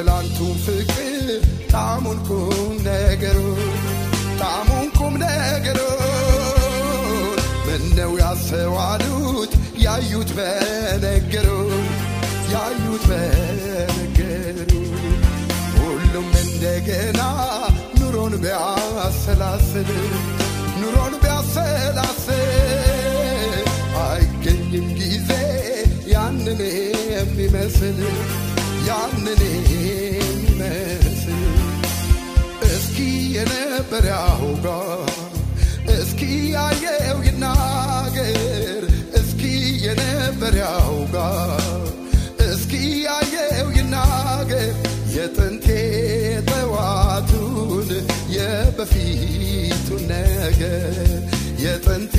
የትላንቱን ፍቅር ጣሙን ቁም ነገሩ ጣሙን ቁም ነገሩ። ምነው ያስተዋሉት ያዩት በነገሩ ያዩት በነገሩ። ሁሉም እንደገና ኑሮን ቢያሰላስል ኑሮን ቢያሰላስል አይገኝም ጊዜ ያንን የሚመስል ያንን የሚመስል እስኪ የነበር ያውጋ እስኪ ያየው ይናገር። እስኪ የነበር ያውጋ እስኪ ያየው ይናገር። የጥንቴ ጠዋቱን የበፊቱን ነገር። የጥንቴ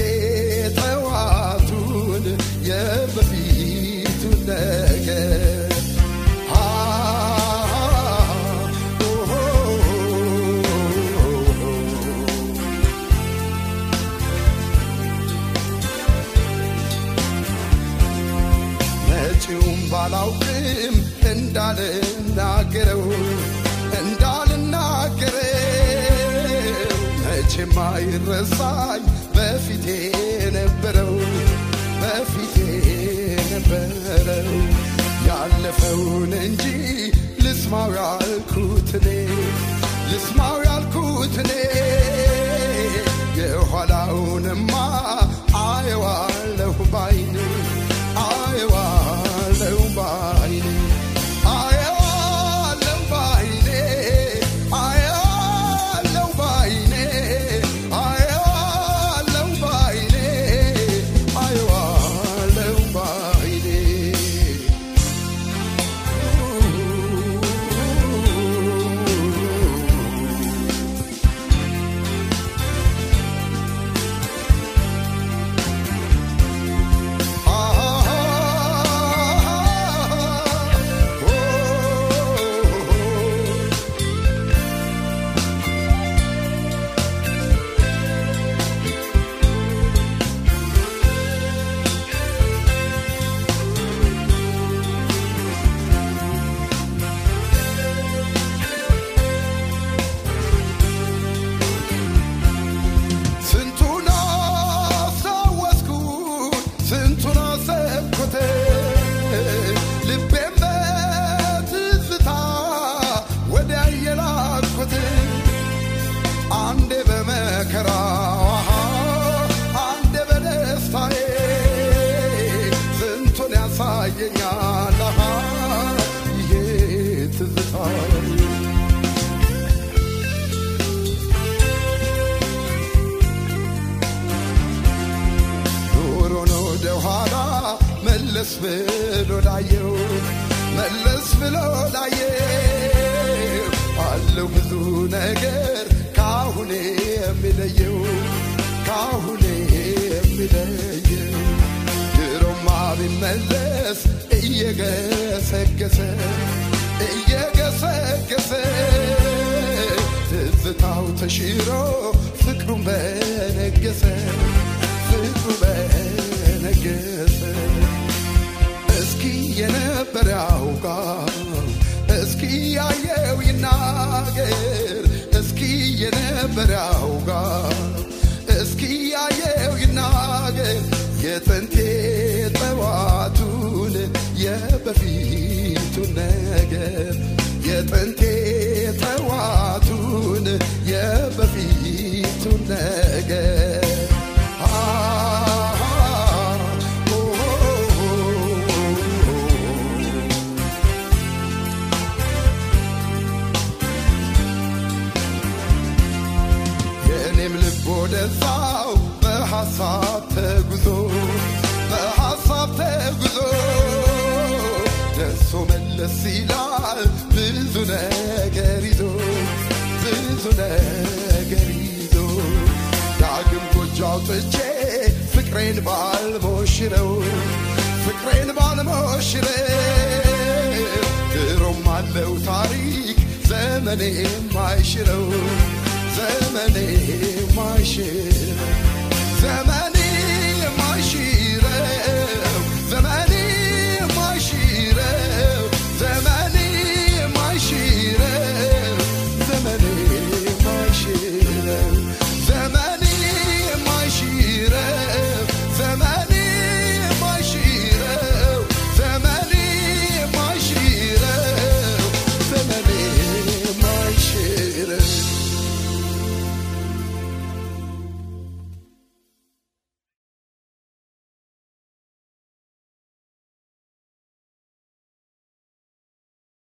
መቼም አይረሳኝ በፊቴ ነበረው በፊቴ ነበረው ያለፈውን እንጂ ልስማው ያልኩትኔ ልስማው ያልኩትኔ ይሄ ኑሮን ወደ ኋላ መለስ ብሎ ላየው መለስ ብሎ ላየው አለው ብዙ ነገር ካሁኔ የሚለየው ካሁኔ የሚለየው ቢመለስ እየገሰገሰ እየገሰገሰ። ትዝታው ተሽሮ ፍቅሩን በነገሰ ፍቅሩ በነገሰ። እስኪ የነበረ ያውጋ እስኪ ያየው ይናገር። እስኪ የነበረ ያውጋ ወደዛው በሐሳብ ተጉዞ በሐሳብ ብዙ ነገር ብዙ ነገር ይዞ። ዳግም ፍቅሬን ባልሞሽረው ፍቅሬን ባልሞሽረው። አለው ታሪክ ዘመኔ የማይሽረው زمن ماشي